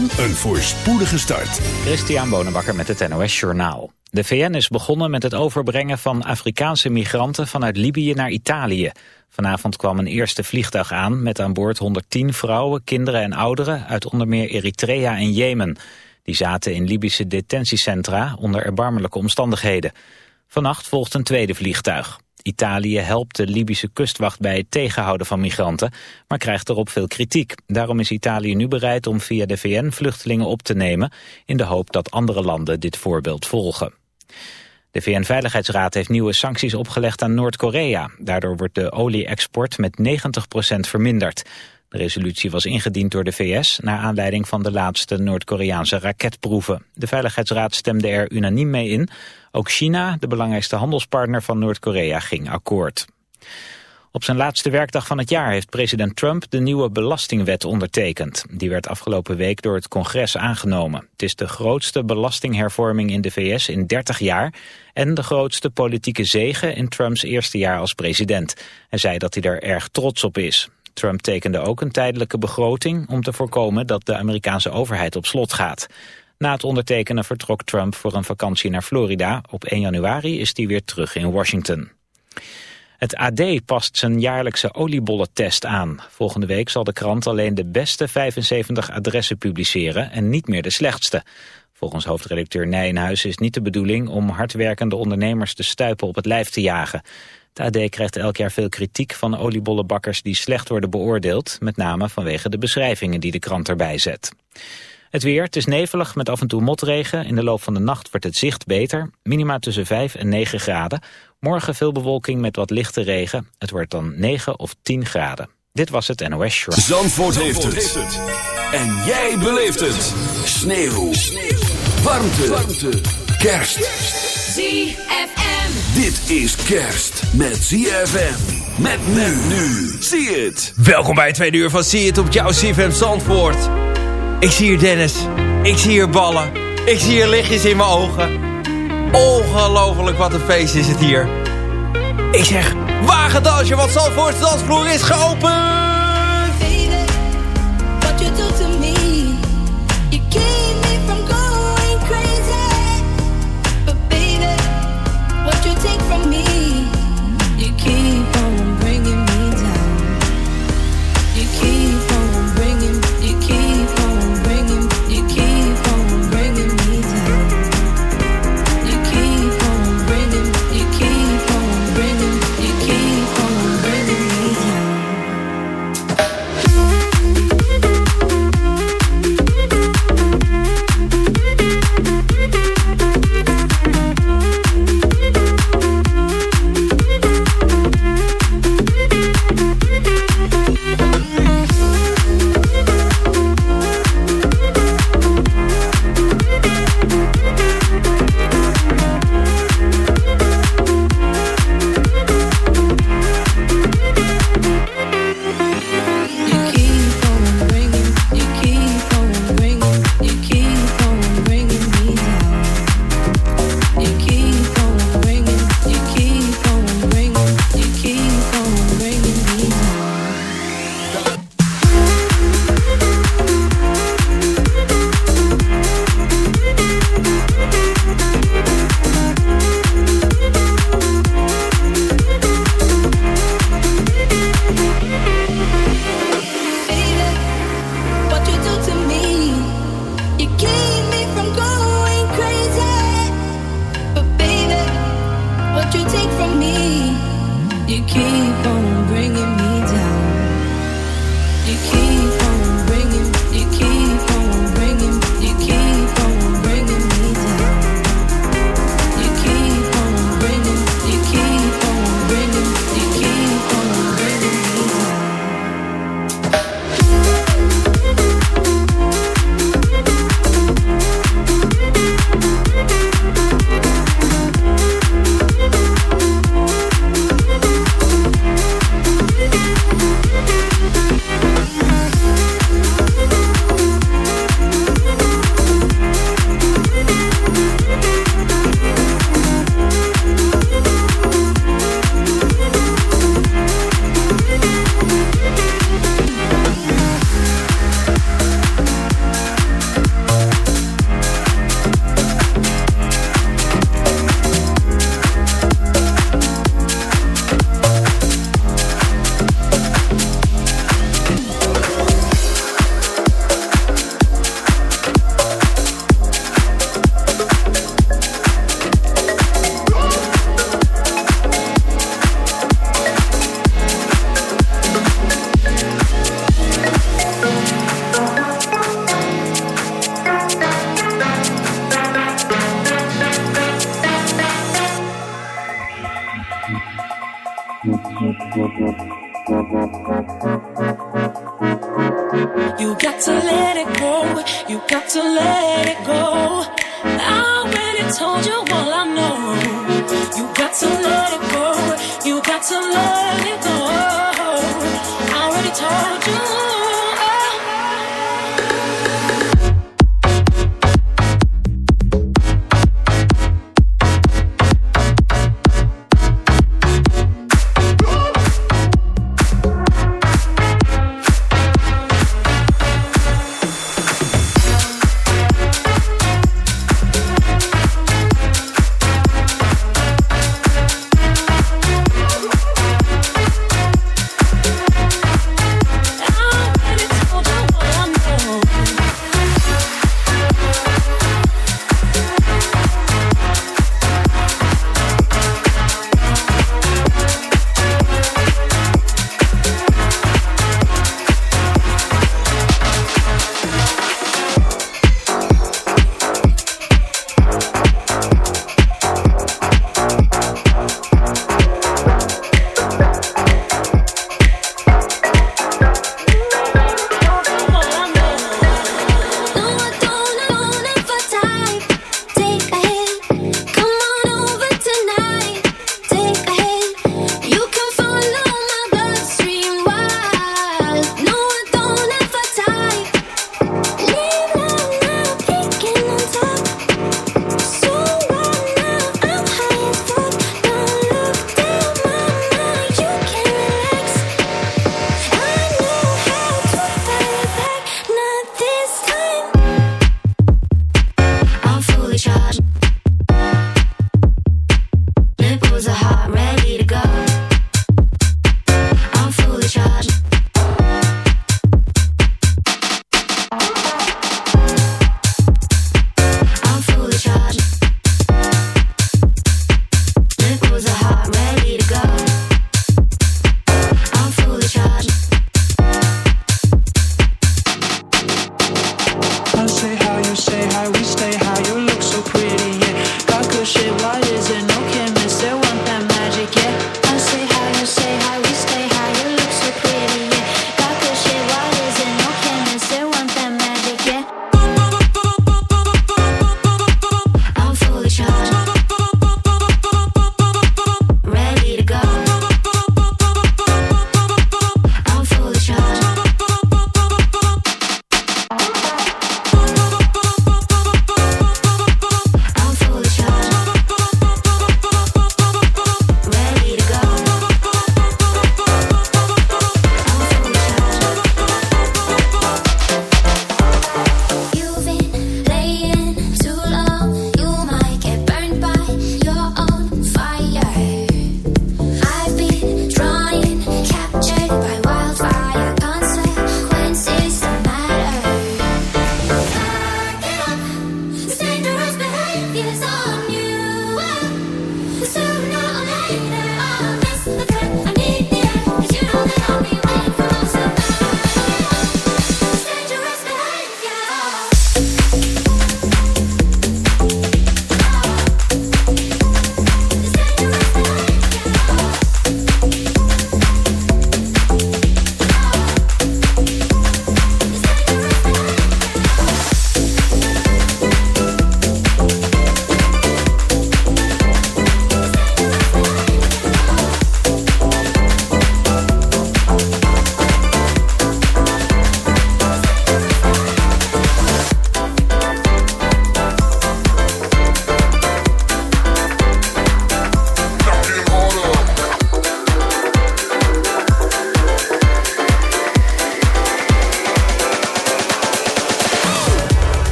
een voorspoedige start. Christian Bonenbakker met het NOS Journaal. De VN is begonnen met het overbrengen van Afrikaanse migranten vanuit Libië naar Italië. Vanavond kwam een eerste vliegtuig aan met aan boord 110 vrouwen, kinderen en ouderen uit onder meer Eritrea en Jemen. Die zaten in Libische detentiecentra onder erbarmelijke omstandigheden. Vannacht volgt een tweede vliegtuig. Italië helpt de Libische kustwacht bij het tegenhouden van migranten, maar krijgt erop veel kritiek. Daarom is Italië nu bereid om via de VN vluchtelingen op te nemen, in de hoop dat andere landen dit voorbeeld volgen. De VN-veiligheidsraad heeft nieuwe sancties opgelegd aan Noord-Korea. Daardoor wordt de olie-export met 90% verminderd. De resolutie was ingediend door de VS naar aanleiding van de laatste Noord-Koreaanse raketproeven. De Veiligheidsraad stemde er unaniem mee in. Ook China, de belangrijkste handelspartner van Noord-Korea, ging akkoord. Op zijn laatste werkdag van het jaar heeft president Trump de nieuwe belastingwet ondertekend. Die werd afgelopen week door het congres aangenomen. Het is de grootste belastinghervorming in de VS in 30 jaar... en de grootste politieke zege in Trumps eerste jaar als president. Hij zei dat hij er erg trots op is. Trump tekende ook een tijdelijke begroting om te voorkomen dat de Amerikaanse overheid op slot gaat. Na het ondertekenen vertrok Trump voor een vakantie naar Florida. Op 1 januari is hij weer terug in Washington. Het AD past zijn jaarlijkse oliebollentest aan. Volgende week zal de krant alleen de beste 75 adressen publiceren en niet meer de slechtste. Volgens hoofdredacteur Nijenhuis is niet de bedoeling om hardwerkende ondernemers te stuipen op het lijf te jagen. Het AD krijgt elk jaar veel kritiek van oliebollenbakkers die slecht worden beoordeeld, met name vanwege de beschrijvingen die de krant erbij zet. Het weer, het is nevelig met af en toe motregen. In de loop van de nacht wordt het zicht beter. Minima tussen 5 en 9 graden. Morgen veel bewolking met wat lichte regen. Het wordt dan 9 of 10 graden. Dit was het NOS Show. Zandvoort, heeft, het. En jij beleeft het. Sneeuw. Sneeuw. Warmte. Warmte. Kerst. ZFM. Dit is kerst met ZFM. Met men nu. Zie het. Welkom bij het tweede uur van Zie het op jouw ZFM Zandvoort. Ik zie hier Dennis. Ik zie hier ballen. Ik zie hier lichtjes in mijn ogen. Ongelooflijk wat een feest is het hier. Ik zeg, wagen dansje, want Zandvoort's dansvloer is geopend. You got to let it go. You got to let it go. I already told you all I know. You got to let it go. You got to let it go. I already told you.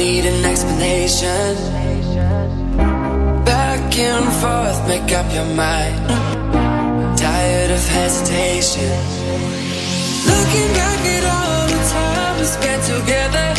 Need an explanation. Back and forth, make up your mind. Tired of hesitation. Looking back at all the time we spent together,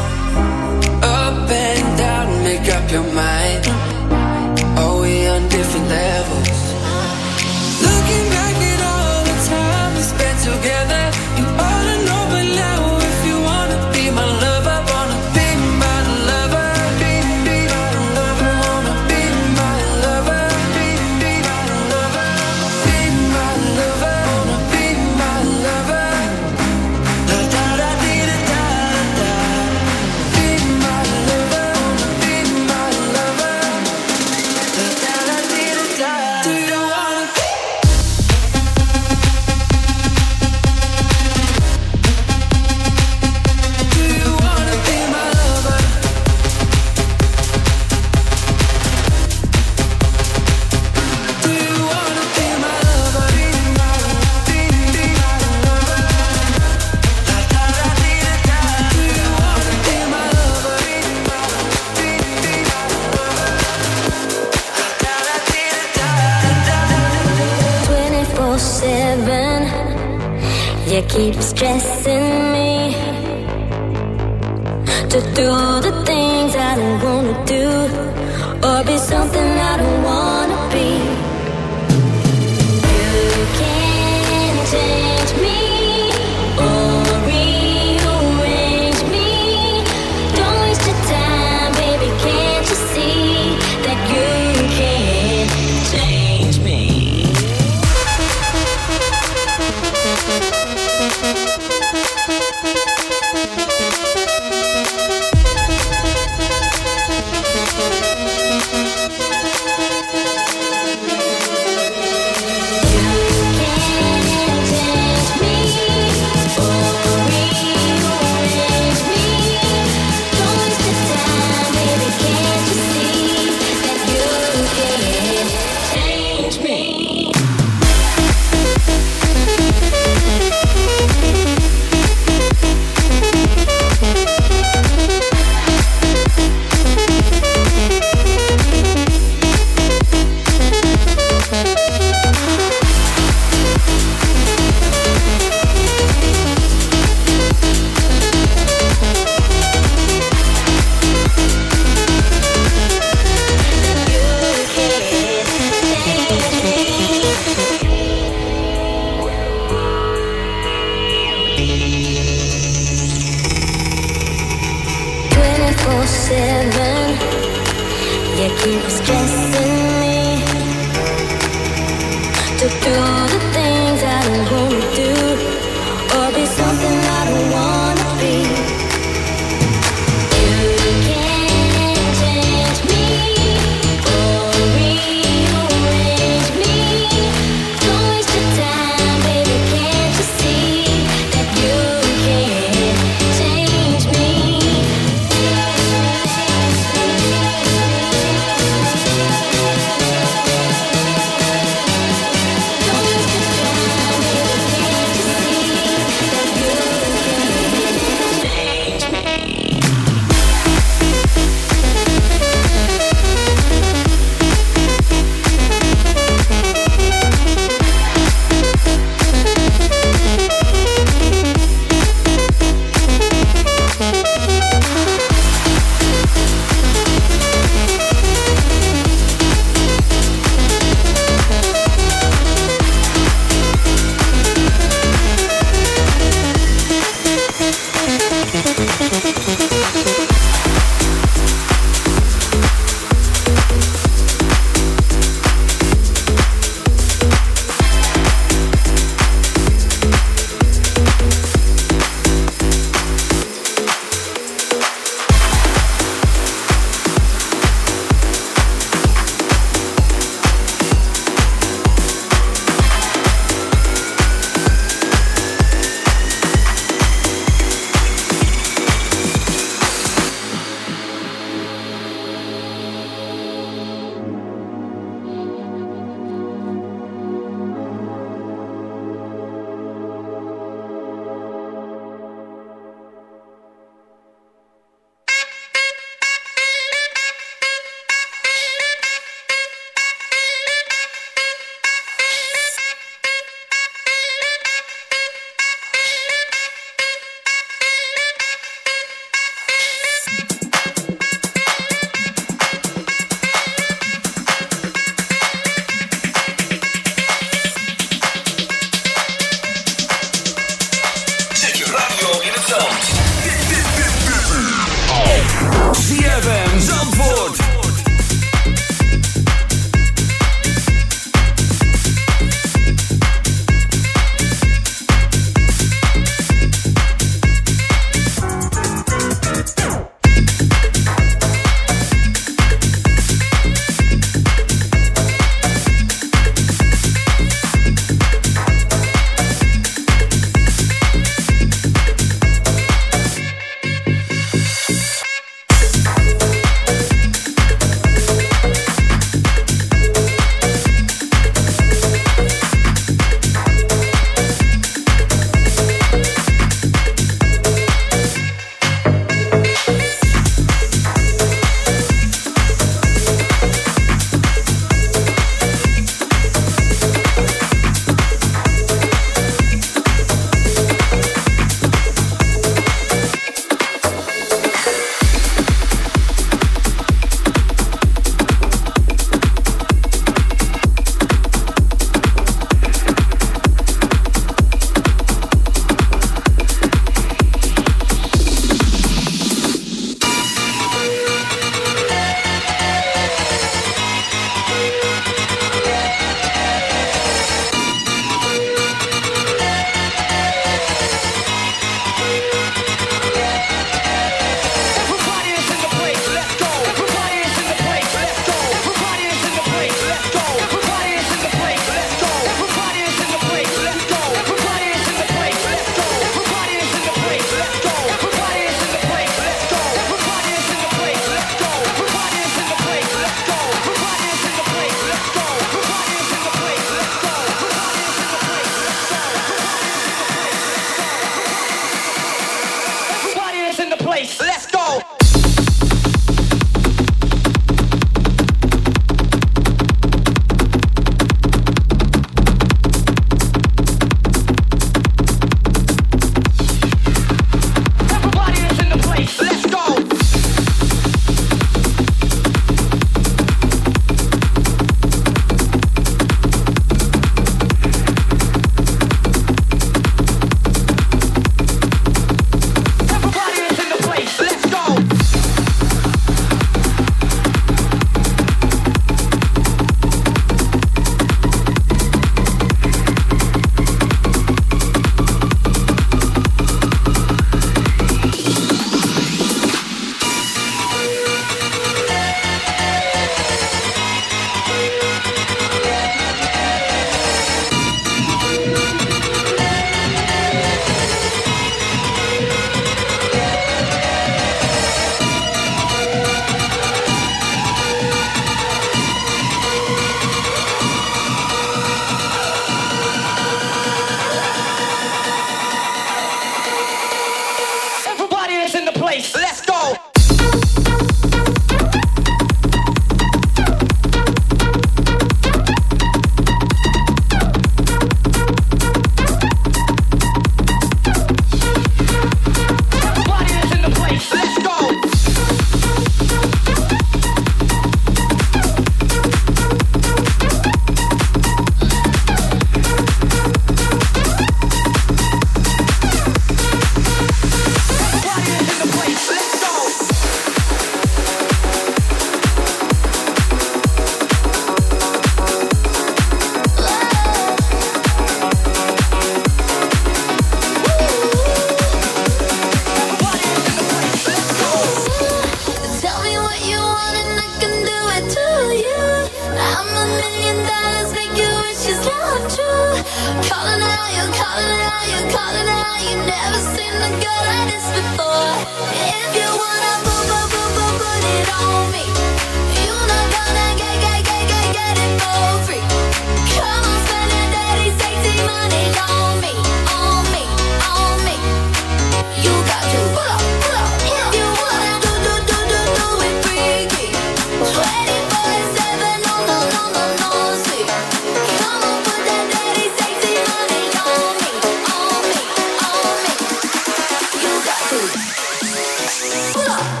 ほら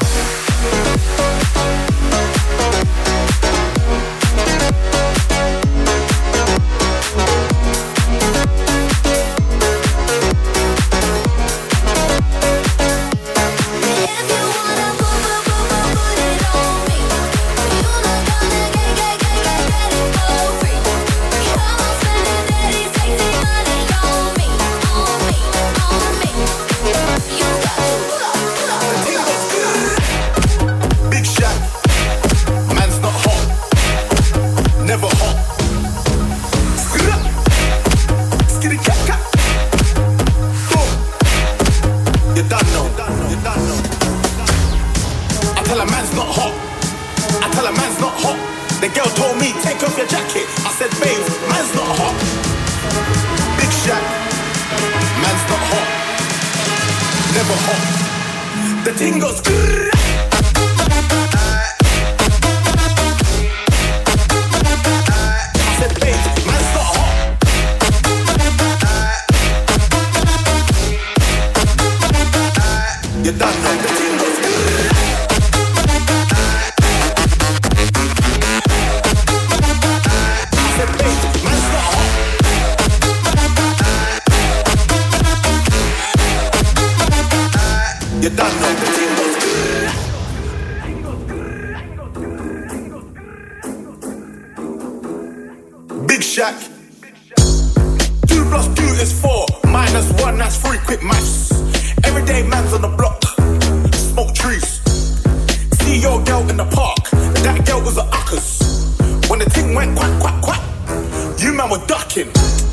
Kimmy.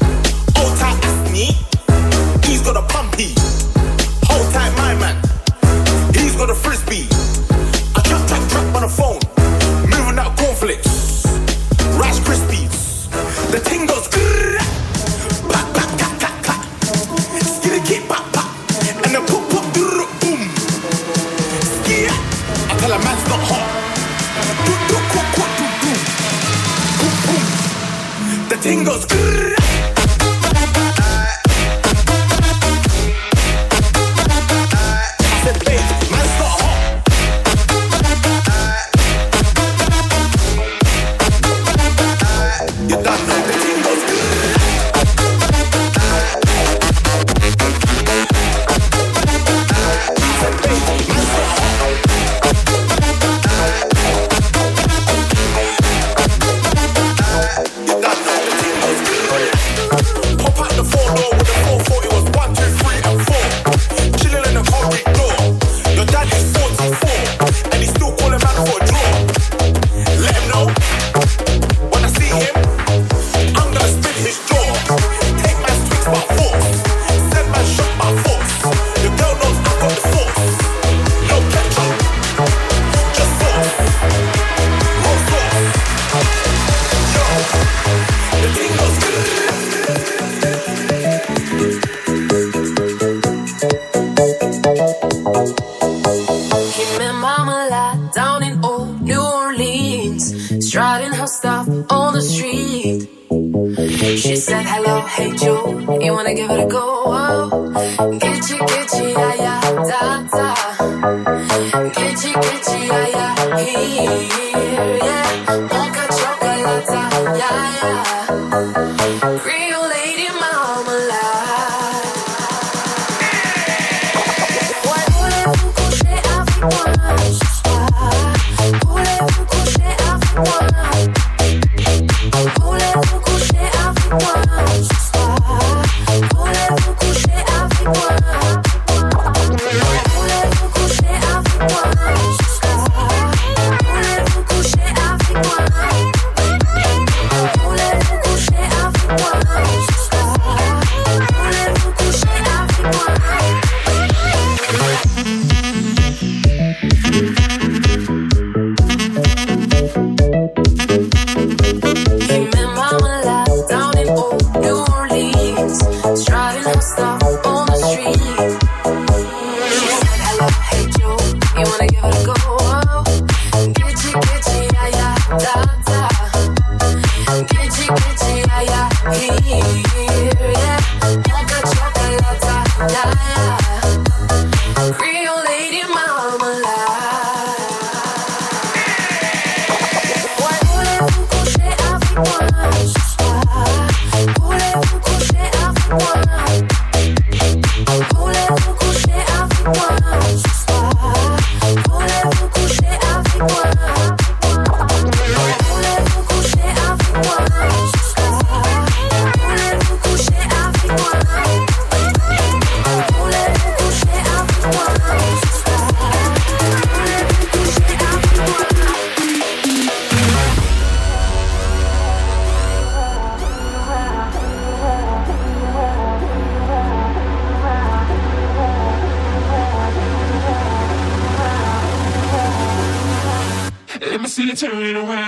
turn around.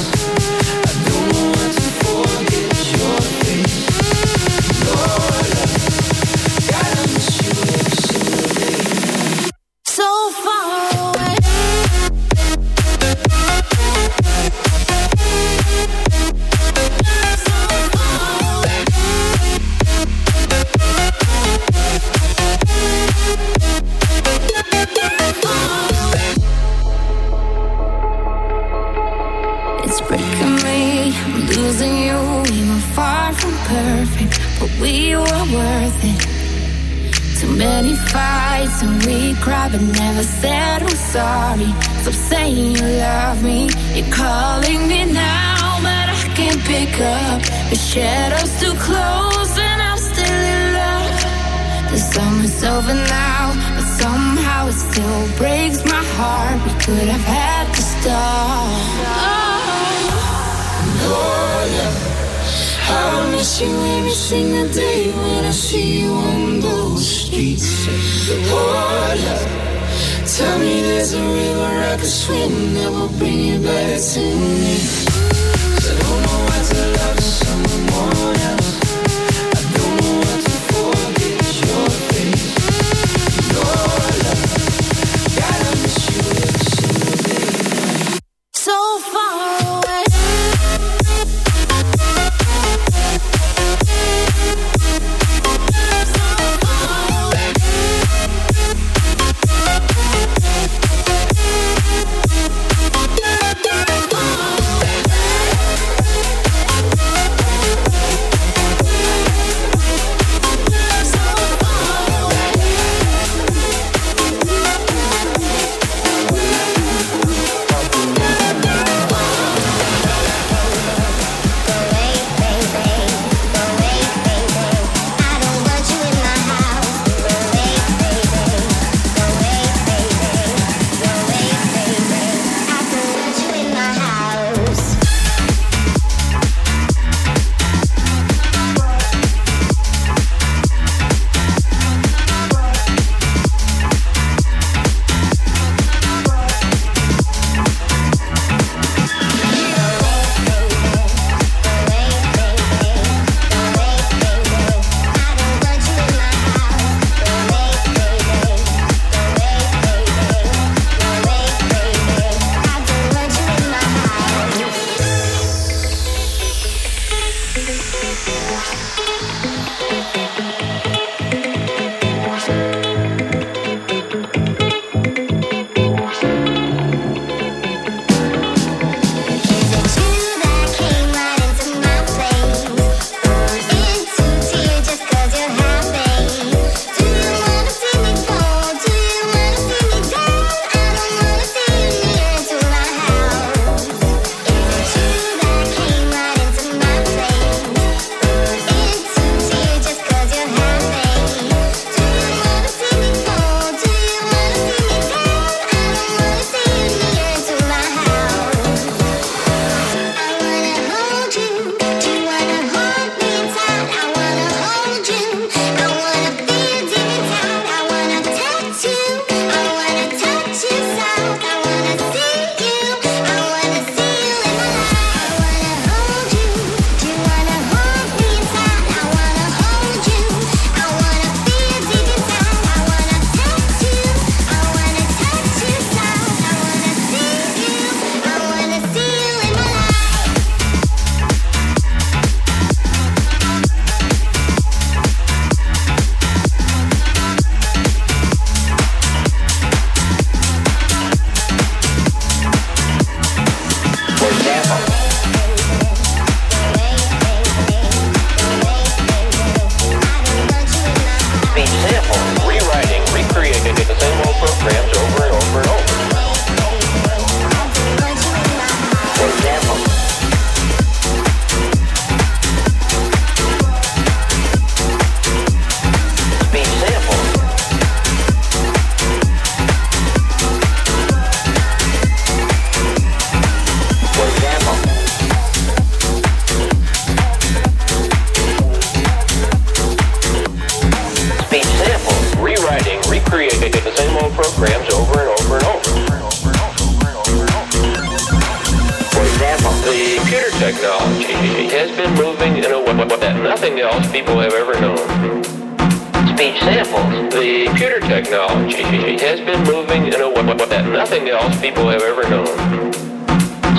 else people have ever known.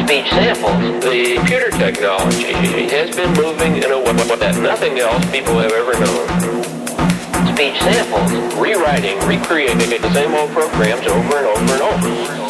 Speech samples. The computer technology has been moving in a way that nothing else people have ever known. Speech samples. Rewriting, recreating the same old programs over and over and over.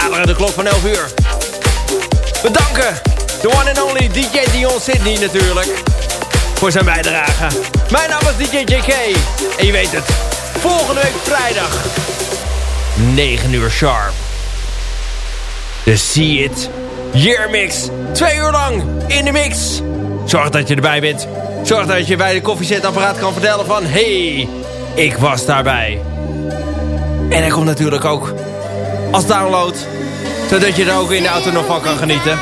Naderen de klok van 11 uur. Bedanken de one and only DJ Dion Sydney natuurlijk. Voor zijn bijdrage. Mijn naam is DJ JK. En je weet het. Volgende week vrijdag. 9 uur sharp. De See It Year Mix. Twee uur lang in de mix. Zorg dat je erbij bent. Zorg dat je bij de koffiezetapparaat kan vertellen van... Hey, ik was daarbij. En hij komt natuurlijk ook als download. Zodat je er ook in de auto nog van kan genieten.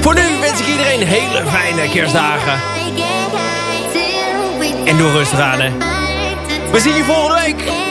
Voor nu wens ik iedereen hele fijne kerstdagen. En doe rustig aan, hè. We zien je volgende week.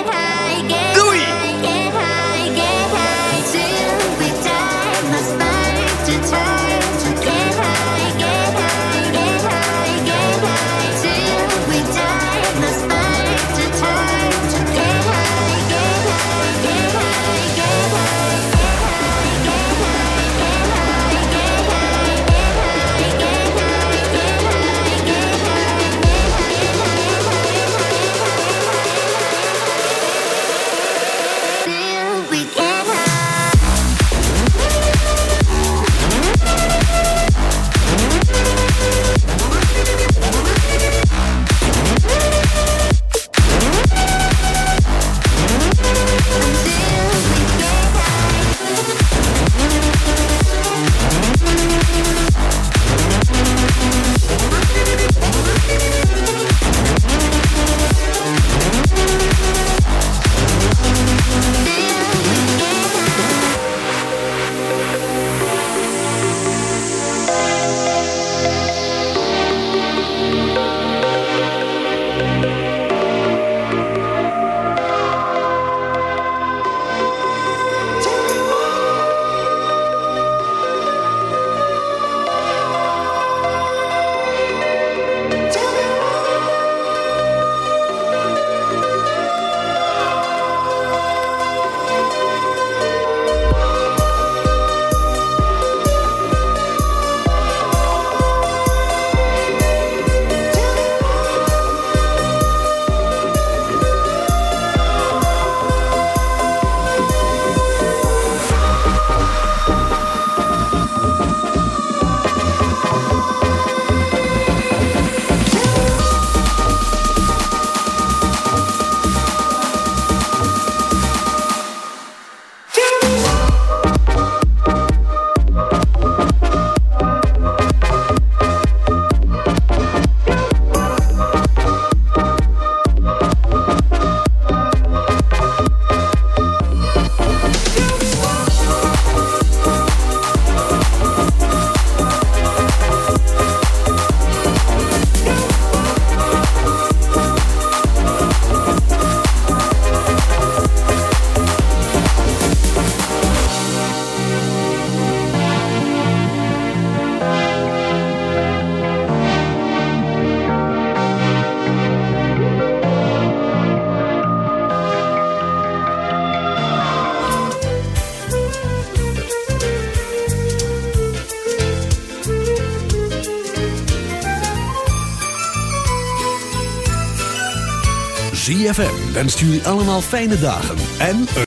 Wenst jullie allemaal fijne dagen en...